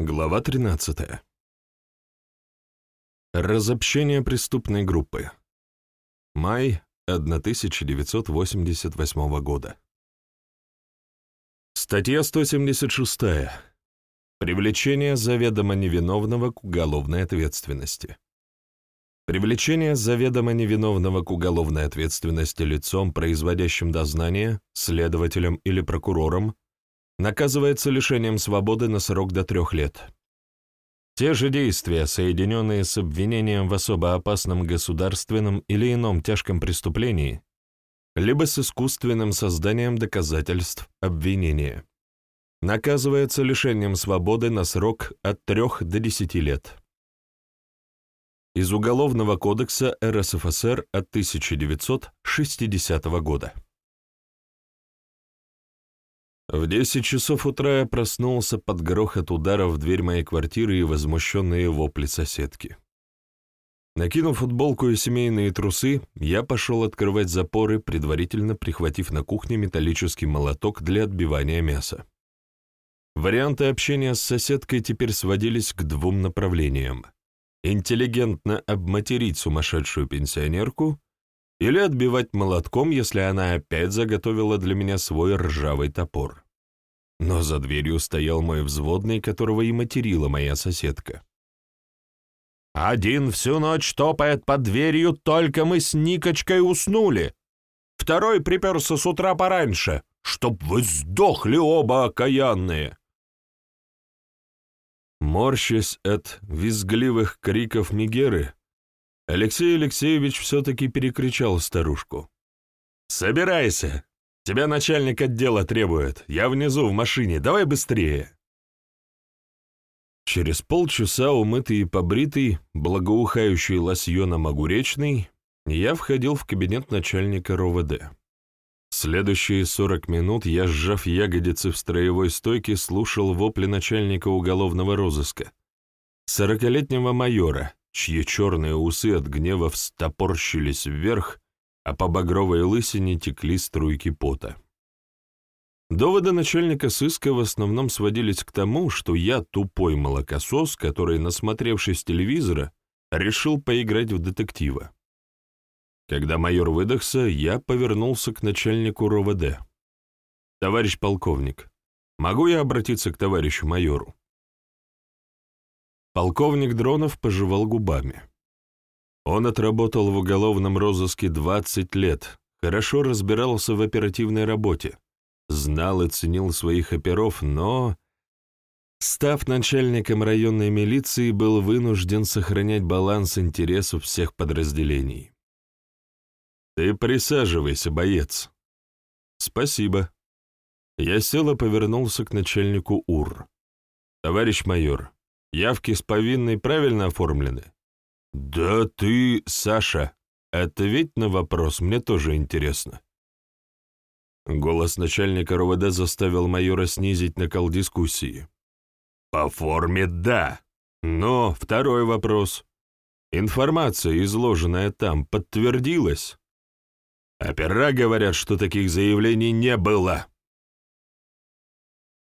Глава 13. Разобщение преступной группы. Май 1988 года. Статья 176. Привлечение заведомо невиновного к уголовной ответственности. Привлечение заведомо невиновного к уголовной ответственности лицом, производящим дознание, следователем или прокурором, наказывается лишением свободы на срок до трех лет. Те же действия, соединенные с обвинением в особо опасном государственном или ином тяжком преступлении, либо с искусственным созданием доказательств обвинения, наказывается лишением свободы на срок от 3 до 10 лет. Из Уголовного кодекса РСФСР от 1960 года. В десять часов утра я проснулся под грохот удара в дверь моей квартиры и возмущенные вопли соседки. Накинув футболку и семейные трусы, я пошел открывать запоры, предварительно прихватив на кухне металлический молоток для отбивания мяса. Варианты общения с соседкой теперь сводились к двум направлениям. Интеллигентно обматерить сумасшедшую пенсионерку или отбивать молотком, если она опять заготовила для меня свой ржавый топор. Но за дверью стоял мой взводный, которого и материла моя соседка. «Один всю ночь топает под дверью, только мы с Никочкой уснули. Второй приперся с утра пораньше, чтоб вы сдохли оба окаянные!» Морщась от визгливых криков Мегеры, Алексей Алексеевич все-таки перекричал старушку. «Собирайся! Тебя начальник отдела требует. Я внизу в машине. Давай быстрее!» Через полчаса, умытый и побритый, благоухающий лосьоном огуречный, я входил в кабинет начальника РОВД. Следующие сорок минут я, сжав ягодицы в строевой стойке, слушал вопли начальника уголовного розыска, сорокалетнего майора, чьи черные усы от гнева встопорщились вверх, а по багровой лысине текли струйки пота. Доводы начальника сыска в основном сводились к тому, что я тупой молокосос, который, насмотревшись телевизора, решил поиграть в детектива. Когда майор выдохся, я повернулся к начальнику РОВД. «Товарищ полковник, могу я обратиться к товарищу майору?» Полковник Дронов пожевал губами. Он отработал в уголовном розыске 20 лет, хорошо разбирался в оперативной работе, знал и ценил своих оперов, но, став начальником районной милиции, был вынужден сохранять баланс интересов всех подразделений. «Ты присаживайся, боец». «Спасибо». Я сел и повернулся к начальнику УР. «Товарищ майор, Явки с повинной правильно оформлены? Да ты, Саша, ответь на вопрос, мне тоже интересно. Голос начальника РОВД заставил майора снизить накал дискуссии. По форме да, но второй вопрос. Информация, изложенная там, подтвердилась? Опера говорят, что таких заявлений не было.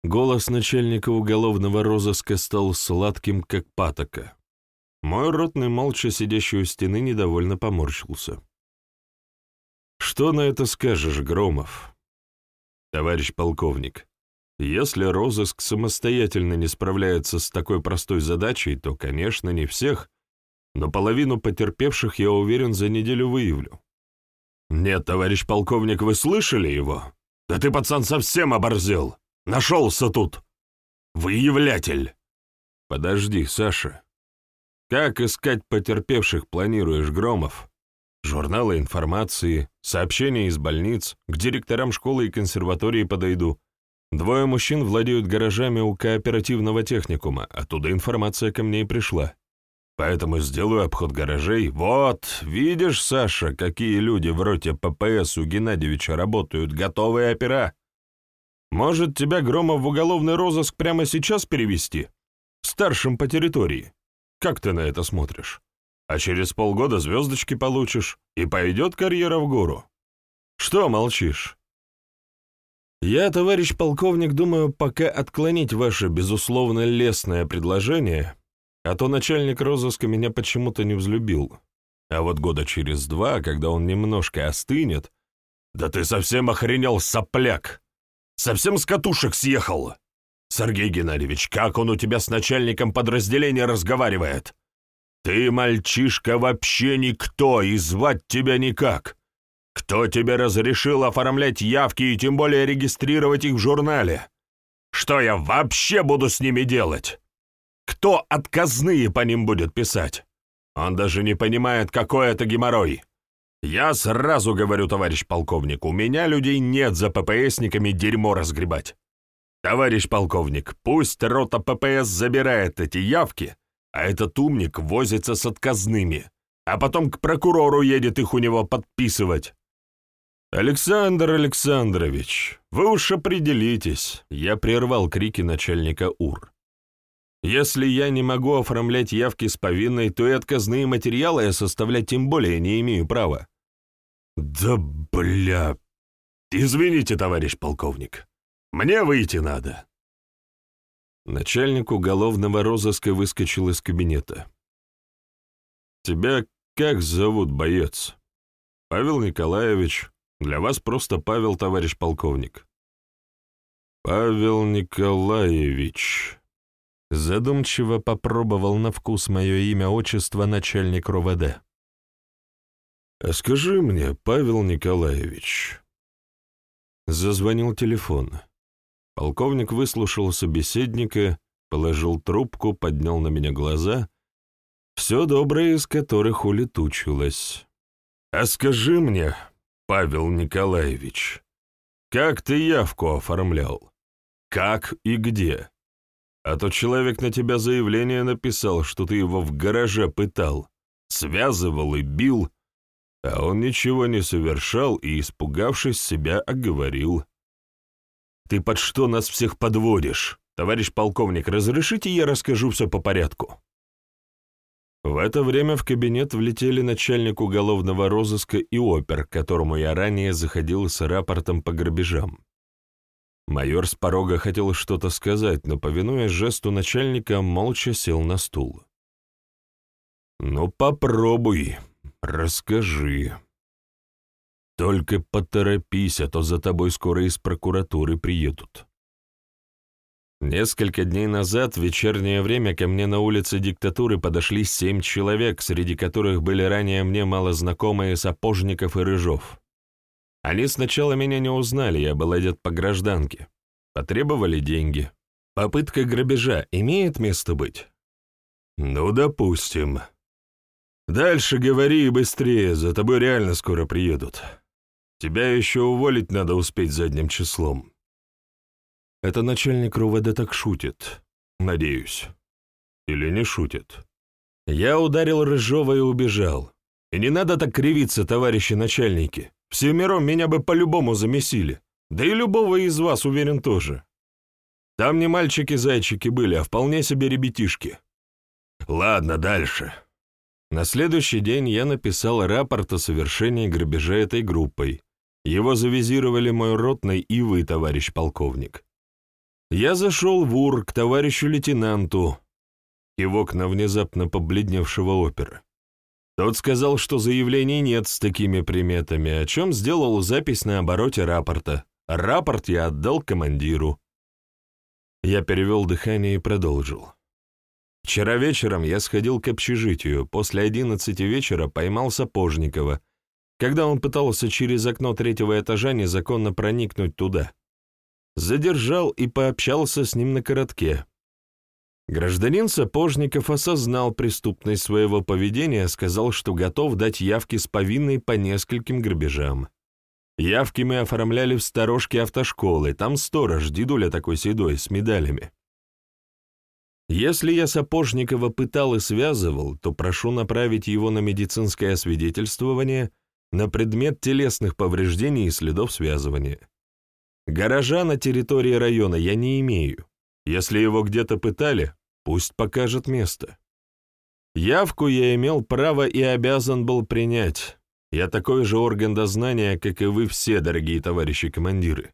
Голос начальника уголовного розыска стал сладким, как патока. Мой ротный, молча сидящий у стены, недовольно поморщился. «Что на это скажешь, Громов?» «Товарищ полковник, если розыск самостоятельно не справляется с такой простой задачей, то, конечно, не всех, но половину потерпевших, я уверен, за неделю выявлю». «Нет, товарищ полковник, вы слышали его? Да ты, пацан, совсем оборзел!» Нашелся тут! Выявлятель!» «Подожди, Саша. Как искать потерпевших планируешь, Громов? Журналы информации, сообщения из больниц, к директорам школы и консерватории подойду. Двое мужчин владеют гаражами у кооперативного техникума, оттуда информация ко мне и пришла. Поэтому сделаю обход гаражей. Вот, видишь, Саша, какие люди в роте ППС у Геннадьевича работают, готовые опера. Может, тебя, Громов, в уголовный розыск прямо сейчас перевести? Старшим по территории. Как ты на это смотришь? А через полгода звездочки получишь, и пойдет карьера в гору. Что молчишь?» Я, товарищ полковник, думаю, пока отклонить ваше, безусловно, лестное предложение, а то начальник розыска меня почему-то не взлюбил. А вот года через два, когда он немножко остынет... Да ты совсем охренел, сопляк! Совсем с катушек съехал! Сергей Геннадьевич, как он у тебя с начальником подразделения разговаривает? Ты, мальчишка, вообще никто, и звать тебя никак. Кто тебе разрешил оформлять явки и тем более регистрировать их в журнале? Что я вообще буду с ними делать? Кто отказные по ним будет писать? Он даже не понимает, какой это геморрой. Я сразу говорю, товарищ полковник, у меня людей нет за ППСниками дерьмо разгребать. Товарищ полковник, пусть рота ППС забирает эти явки, а этот умник возится с отказными, а потом к прокурору едет их у него подписывать. «Александр Александрович, вы уж определитесь», — я прервал крики начальника УР. «Если я не могу оформлять явки с повинной, то и отказные материалы я составлять тем более не имею права». «Да бля... Извините, товарищ полковник, мне выйти надо». Начальник уголовного розыска выскочил из кабинета. «Тебя как зовут, боец?» «Павел Николаевич. Для вас просто Павел, товарищ полковник». «Павел Николаевич». Задумчиво попробовал на вкус мое имя отчество начальник РОВД. «А скажи мне, Павел Николаевич...» Зазвонил телефон. Полковник выслушал собеседника, положил трубку, поднял на меня глаза, все доброе из которых улетучилось. «А скажи мне, Павел Николаевич, как ты явку оформлял? Как и где? А то человек на тебя заявление написал, что ты его в гараже пытал, связывал и бил, а он ничего не совершал и, испугавшись, себя оговорил. Ты под что нас всех подводишь? Товарищ полковник, разрешите я расскажу все по порядку?» В это время в кабинет влетели начальник уголовного розыска и опер, к которому я ранее заходил с рапортом по грабежам. Майор с порога хотел что-то сказать, но, повинуясь жесту начальника, молча сел на стул. «Ну, попробуй, расскажи», только поторопись, а то за тобой скоро из прокуратуры приедут. Несколько дней назад в вечернее время ко мне на улице диктатуры подошли семь человек, среди которых были ранее мне малознакомые Сапожников и Рыжов. Они сначала меня не узнали, я был одет по гражданке. Потребовали деньги. Попытка грабежа имеет место быть? Ну, допустим. Дальше говори и быстрее, за тобой реально скоро приедут. Тебя еще уволить надо успеть задним числом. Это начальник РУВД так шутит, надеюсь. Или не шутит. Я ударил Рыжова и убежал. И не надо так кривиться, товарищи начальники. Всемиром меня бы по-любому замесили. Да и любого из вас, уверен, тоже. Там не мальчики-зайчики были, а вполне себе ребятишки. Ладно, дальше. На следующий день я написал рапорт о совершении грабежа этой группой, его завизировали мой ротный и вы, товарищ полковник. Я зашел в УР к товарищу лейтенанту, кивок на внезапно побледневшего опера. Тот сказал, что заявлений нет с такими приметами, о чем сделал запись на обороте рапорта. Рапорт я отдал командиру. Я перевел дыхание и продолжил. Вчера вечером я сходил к общежитию, после одиннадцати вечера поймал Сапожникова — когда он пытался через окно третьего этажа незаконно проникнуть туда. Задержал и пообщался с ним на коротке. Гражданин Сапожников осознал преступность своего поведения, сказал, что готов дать явки с повинной по нескольким грабежам. Явки мы оформляли в сторожке автошколы, там сторож, дедуля такой седой, с медалями. Если я Сапожникова пытал и связывал, то прошу направить его на медицинское освидетельствование – на предмет телесных повреждений и следов связывания. Гаража на территории района я не имею. Если его где-то пытали, пусть покажет место. Явку я имел право и обязан был принять. Я такой же орган дознания, как и вы все, дорогие товарищи командиры.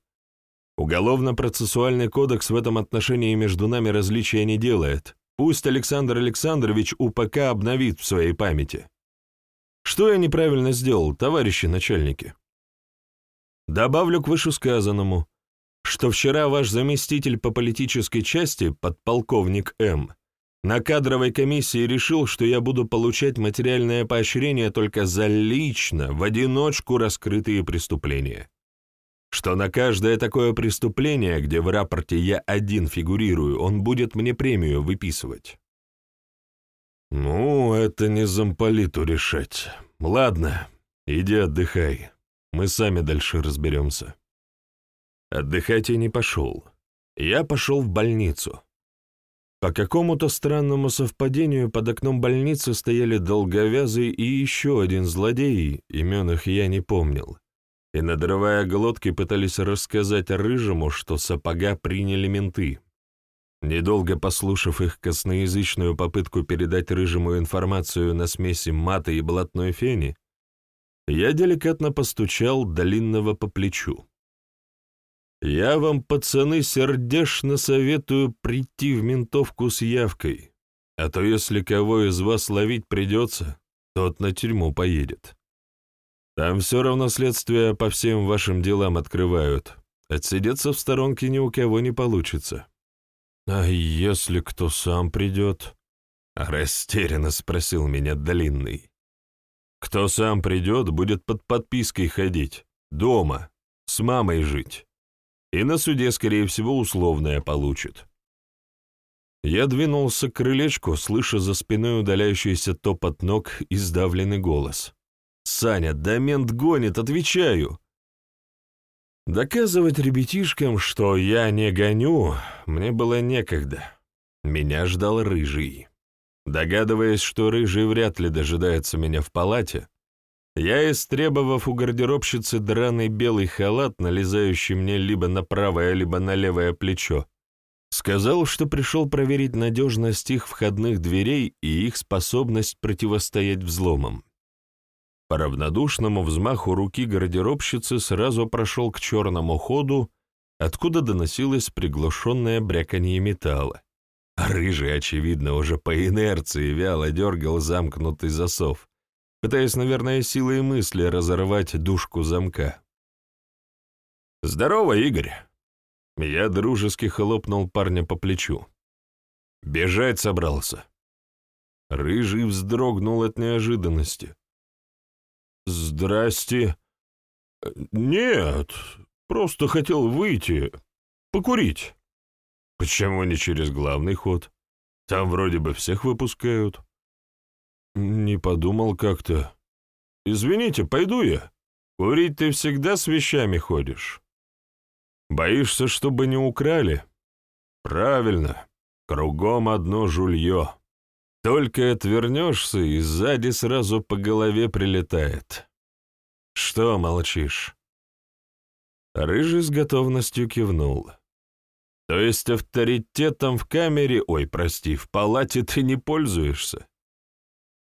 Уголовно-процессуальный кодекс в этом отношении между нами различия не делает. Пусть Александр Александрович УПК обновит в своей памяти. Что я неправильно сделал, товарищи начальники? Добавлю к вышесказанному, что вчера ваш заместитель по политической части, подполковник М., на кадровой комиссии решил, что я буду получать материальное поощрение только за лично, в одиночку раскрытые преступления что на каждое такое преступление, где в рапорте я один фигурирую, он будет мне премию выписывать. Ну, это не замполиту решать. Ладно, иди отдыхай. Мы сами дальше разберемся. Отдыхать я не пошел. Я пошел в больницу. По какому-то странному совпадению под окном больницы стояли долговязый и еще один злодей, имен их я не помнил и, надрывая глотки, пытались рассказать Рыжему, что сапога приняли менты. Недолго послушав их косноязычную попытку передать Рыжему информацию на смеси мата и блатной фени, я деликатно постучал Долинного по плечу. «Я вам, пацаны, сердечно советую прийти в ментовку с явкой, а то если кого из вас ловить придется, тот на тюрьму поедет». Там все равно следствие по всем вашим делам открывают. Отсидеться в сторонке ни у кого не получится. А если кто сам придет? Растерянно спросил меня Долинный. Кто сам придет, будет под подпиской ходить, дома, с мамой жить. И на суде, скорее всего, условное получит. Я двинулся к крылечку, слыша за спиной удаляющийся топот ног и сдавленный голос. Саня, да мент гонит, отвечаю. Доказывать ребятишкам, что я не гоню, мне было некогда. Меня ждал Рыжий. Догадываясь, что Рыжий вряд ли дожидается меня в палате, я, истребовав у гардеробщицы драный белый халат, налезающий мне либо на правое, либо на левое плечо, сказал, что пришел проверить надежность их входных дверей и их способность противостоять взломам. По равнодушному взмаху руки гардеробщицы сразу прошел к черному ходу, откуда доносилось приглушенное бряканье металла. рыжий, очевидно, уже по инерции вяло дергал замкнутый засов, пытаясь, наверное, силой мысли разорвать дужку замка. «Здорово, Игорь!» Я дружески хлопнул парня по плечу. «Бежать собрался». Рыжий вздрогнул от неожиданности. «Здрасте». «Нет, просто хотел выйти, покурить». «Почему не через главный ход? Там вроде бы всех выпускают». «Не подумал как-то. Извините, пойду я. Курить ты всегда с вещами ходишь. Боишься, чтобы не украли?» «Правильно. Кругом одно жулье». Только отвернешься, и сзади сразу по голове прилетает. Что молчишь? Рыжий с готовностью кивнул. То есть авторитетом в камере, ой, прости, в палате ты не пользуешься?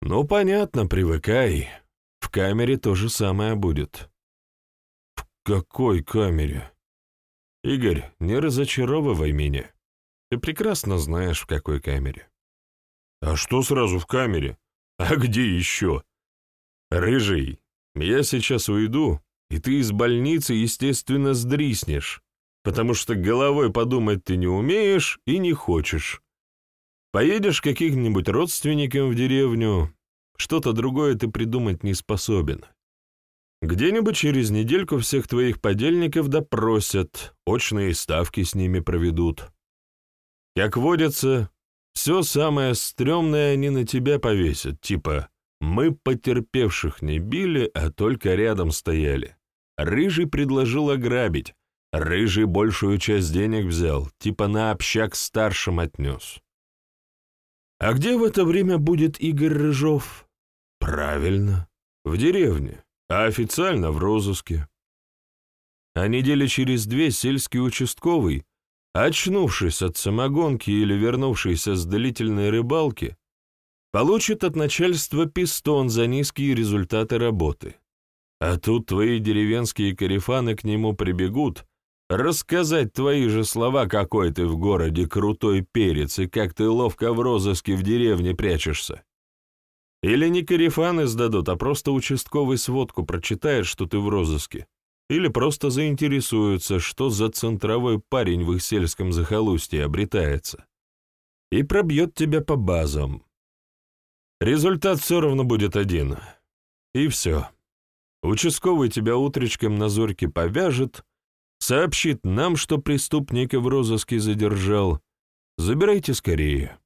Ну, понятно, привыкай. В камере то же самое будет. В какой камере? Игорь, не разочаровывай меня. Ты прекрасно знаешь, в какой камере. «А что сразу в камере? А где еще?» «Рыжий, я сейчас уйду, и ты из больницы, естественно, сдриснешь, потому что головой подумать ты не умеешь и не хочешь. Поедешь к каким-нибудь родственникам в деревню, что-то другое ты придумать не способен. Где-нибудь через недельку всех твоих подельников допросят, очные ставки с ними проведут. Как водится, все самое стрёмное они на тебя повесят, типа «мы потерпевших не били, а только рядом стояли». Рыжий предложил ограбить, Рыжий большую часть денег взял, типа на общак старшим отнес. А где в это время будет Игорь Рыжов? Правильно, в деревне, а официально в розыске. А недели через две сельский участковый очнувшись от самогонки или вернувшись с длительной рыбалки, получит от начальства пистон за низкие результаты работы. А тут твои деревенские корефаны к нему прибегут, Рассказать твои же слова, какой ты в городе крутой перец и как ты ловко в розыске в деревне прячешься. Или не карифаны сдадут, а просто участковый сводку прочитает, что ты в розыске. Или просто заинтересуются, что за центровой парень в их сельском захолустье обретается. И пробьет тебя по базам. Результат все равно будет один. И все. Участковый тебя утречком на зорьке повяжет, сообщит нам, что преступника в розыске задержал. Забирайте скорее.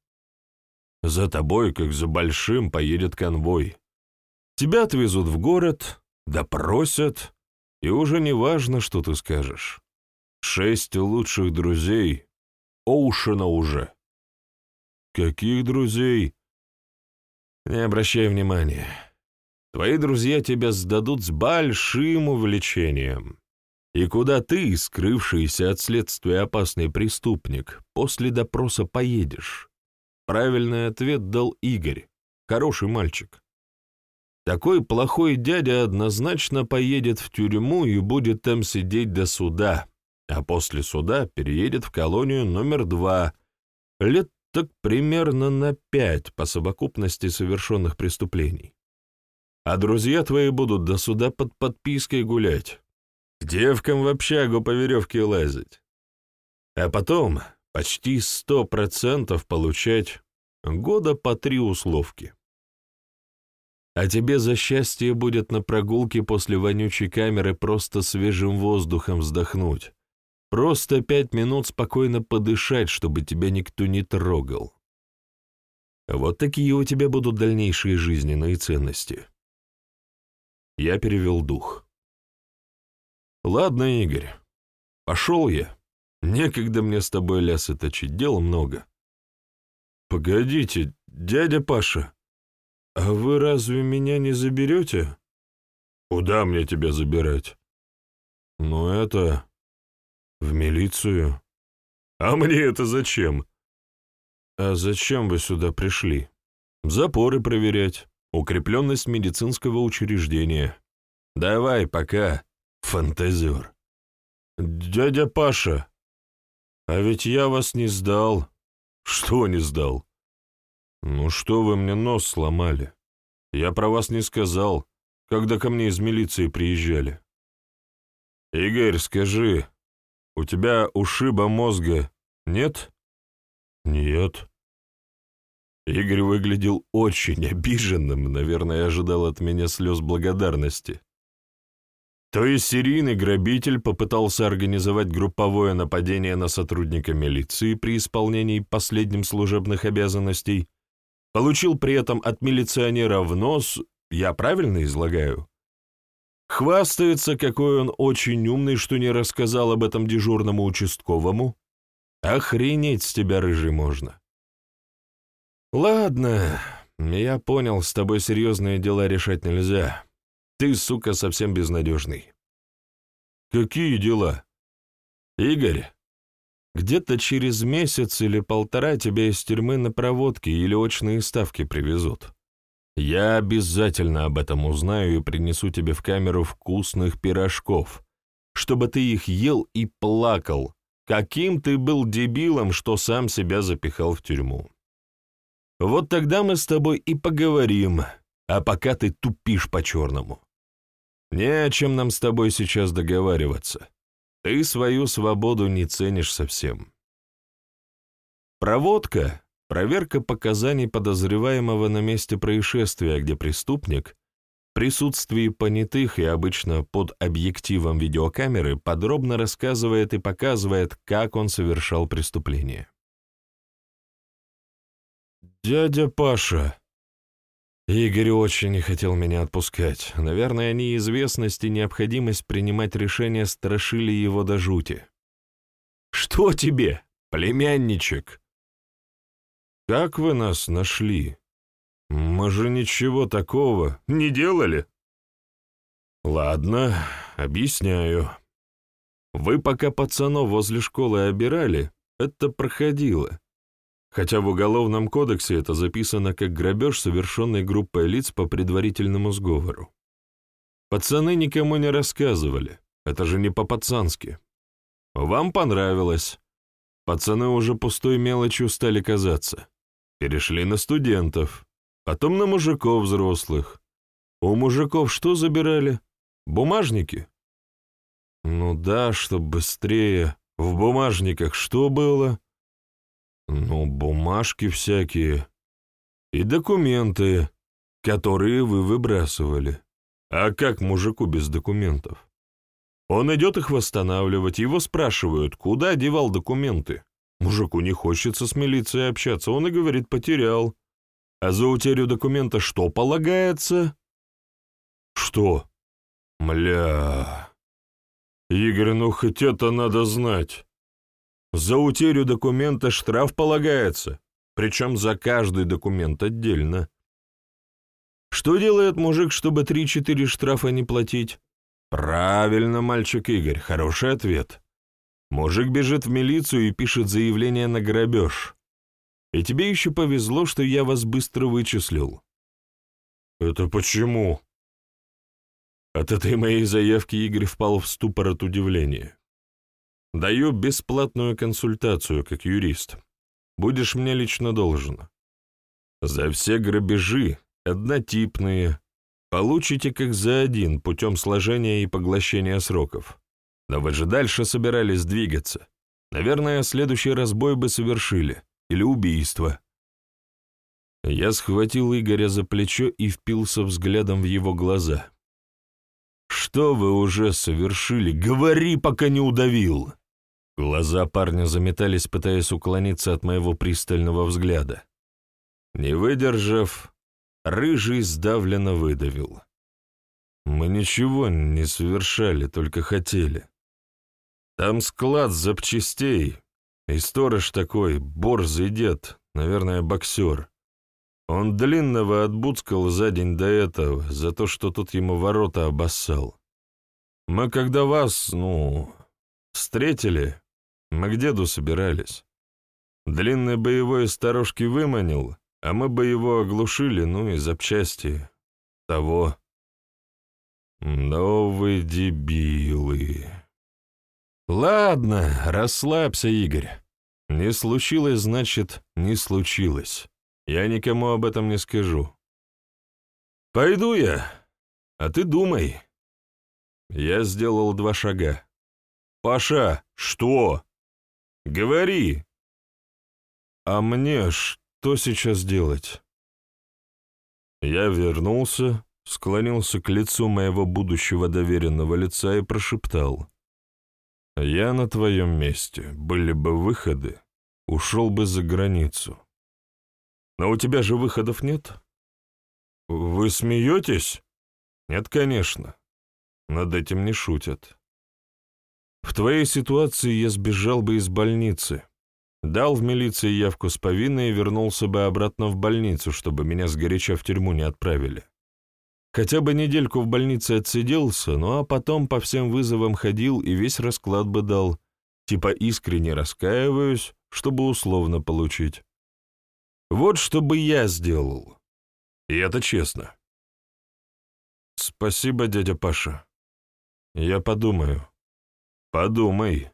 За тобой, как за большим, поедет конвой. Тебя отвезут в город, допросят, и уже не важно, что ты скажешь. Шесть лучших друзей Оушена уже. Каких друзей? Не обращай внимания. Твои друзья тебя сдадут с большим увлечением. И куда ты, скрывшийся от следствия опасный преступник, после допроса поедешь? Правильный ответ дал Игорь, хороший мальчик. Такой плохой дядя однозначно поедет в тюрьму и будет там сидеть до суда, а после суда переедет в колонию номер два, лет так примерно на пять по совокупности совершенных преступлений. А друзья твои будут до суда под подпиской гулять, к девкам в общагу по веревке лазить. А потом почти сто процентов получать года по три условки. А тебе за счастье будет на прогулке после вонючей камеры просто свежим воздухом вздохнуть. Просто пять минут спокойно подышать, чтобы тебя никто не трогал. Вот такие у тебя будут дальнейшие жизненные ценности. Я перевел дух. Ладно, Игорь, пошел я. Некогда мне с тобой лясы точить, дел много. Погодите, дядя Паша, а вы разве меня не заберете? Куда мне тебя забирать? Ну это... в милицию. А мне это зачем? А зачем вы сюда пришли? Запоры проверять, укрепленность медицинского учреждения. Давай, пока, фантазер. Дядя Паша, а ведь я вас не сдал. Что не сдал? Ну что вы мне нос сломали? Я про вас не сказал, когда ко мне из милиции приезжали. Игорь, скажи, у тебя ушиба мозга нет? Нет. Игорь выглядел очень обиженным, наверное, ожидал от меня слез благодарности. То есть серийный грабитель попытался организовать групповое нападение на сотрудника милиции при исполнении последним служебных обязанностей, получил при этом от милиционера в нос, я правильно излагаю? Хвастается, какой он очень умный, что не рассказал об этом дежурному участковому. Охренеть с тебя, рыжий, можно. Ладно, я понял, с тобой серьезные дела решать нельзя. Ты, сука, совсем безнадежный. Какие дела? Игорь, где-то через месяц или полтора тебя из тюрьмы на проводке или очные ставки привезут. Я обязательно об этом узнаю и принесу тебе в камеру вкусных пирожков, чтобы ты их ел и плакал, каким ты был дебилом, что сам себя запихал в тюрьму. Вот тогда мы с тобой и поговорим, а пока ты тупишь по-черному. Не о чем нам с тобой сейчас договариваться. Ты свою свободу не ценишь совсем. Проводка — проверка показаний подозреваемого на месте происшествия, где преступник присутствии понятых и обычно под объективом видеокамеры подробно рассказывает и показывает, как он совершал преступление. «Дядя Паша», Игорь очень не хотел меня отпускать. Наверное, неизвестность и необходимость принимать решения страшили его до жути. «Что тебе, племянничек?» «Как вы нас нашли? Мы же ничего такого не делали». «Ладно, объясняю. Вы пока пацанов возле школы обирали, это проходило хотя в Уголовном кодексе это записано как грабеж, совершенный группой лиц по предварительному сговору. Пацаны никому не рассказывали, это же не по-пацански. Вам понравилось. Пацаны уже пустой мелочью стали казаться. Перешли на студентов, потом на мужиков взрослых. У мужиков что забирали? Бумажники? Ну да, чтоб быстрее. В бумажниках что было? Ну, бумажки всякие. И документы, которые вы выбрасывали. А как мужику без документов? Он идет их восстанавливать, его спрашивают, куда девал документы. Мужику не хочется с милицией общаться, он и говорит, потерял. А за утерю документа что полагается? Что? Мля... Игорь, ну хоть это надо знать. За утерю документа штраф полагается, причем за каждый документ отдельно. Что делает мужик, чтобы 3-4 штрафа не платить? Правильно, мальчик Игорь, хороший ответ. Мужик бежит в милицию и пишет заявление на грабеж. И тебе еще повезло, что я вас быстро вычислил. Это почему? От этой моей заявки Игорь впал в ступор от удивления. Даю бесплатную консультацию, как юрист. Будешь мне лично должен. За все грабежи, однотипные, получите как за один путем сложения и поглощения сроков. Но вы же дальше собирались двигаться. Наверное, следующий разбой бы совершили. Или убийство. Я схватил Игоря за плечо и впился взглядом в его глаза. «Что вы уже совершили? Говори, пока не удавил!» Глаза парня заметались, пытаясь уклониться от моего пристального взгляда. Не выдержав, рыжий сдавленно выдавил. «Мы ничего не совершали, только хотели. Там склад запчастей, и сторож такой, борзый дед, наверное, боксер. Он длинного отбудскал за день до этого, за то, что тут ему ворота обоссал. Мы когда вас, ну, встретили, мы к деду собирались. Длинный боевой сторожки выманил, а мы бы его оглушили, ну и запчасти того. Но дебилы. Ладно, расслабься, Игорь. Не случилось, значит, не случилось. Я никому об этом не скажу. Пойду я, а ты думай. Я сделал два шага. «Паша, что?» «Говори!» «А мне что сейчас делать?» Я вернулся, склонился к лицу моего будущего доверенного лица и прошептал. «Я на твоем месте. Были бы выходы, ушел бы за границу. Но у тебя же выходов нет?» «Вы смеетесь?» «Нет, конечно. Над этим не шутят. В твоей ситуации я сбежал бы из больницы, дал в милиции явку с повинной и вернулся бы обратно в больницу, чтобы меня сгоряча в тюрьму не отправили. Хотя бы недельку в больнице отсиделся, ну а потом по всем вызовам ходил и весь расклад бы дал, типа искренне раскаиваюсь, чтобы условно получить. Вот что бы я сделал. И это честно. Спасибо, дядя Паша. Я подумаю. Подумай.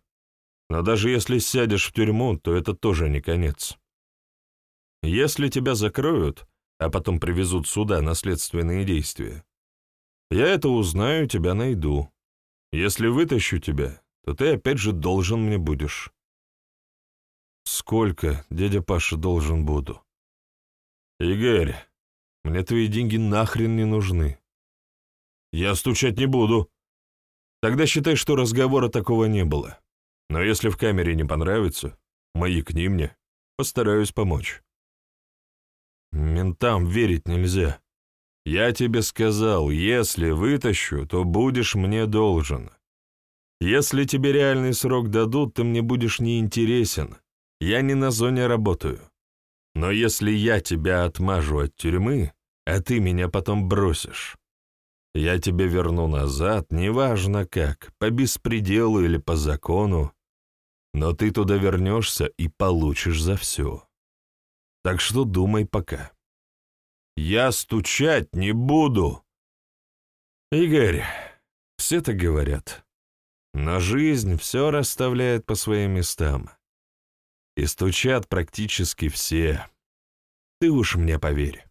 Но даже если сядешь в тюрьму, то это тоже не конец. Если тебя закроют, а потом привезут сюда на следственные действия, я это узнаю, тебя найду. Если вытащу тебя, то ты опять же должен мне будешь. Сколько, дядя Паша, должен буду? Игорь, мне твои деньги нахрен не нужны. Я стучать не буду. Тогда считай, что разговора такого не было. Но если в камере не понравится, маякни мне, постараюсь помочь. Ментам верить нельзя. Я тебе сказал, если вытащу, то будешь мне должен. Если тебе реальный срок дадут, ты мне будешь неинтересен. Я не на зоне работаю. Но если я тебя отмажу от тюрьмы, а ты меня потом бросишь, я тебе верну назад, неважно как, по беспределу или по закону, но ты туда вернешься и получишь за все. Так что думай пока. Я стучать не буду. Игорь, все так говорят. Но жизнь все расставляет по своим местам. И стучат практически все. Ты уж мне поверь.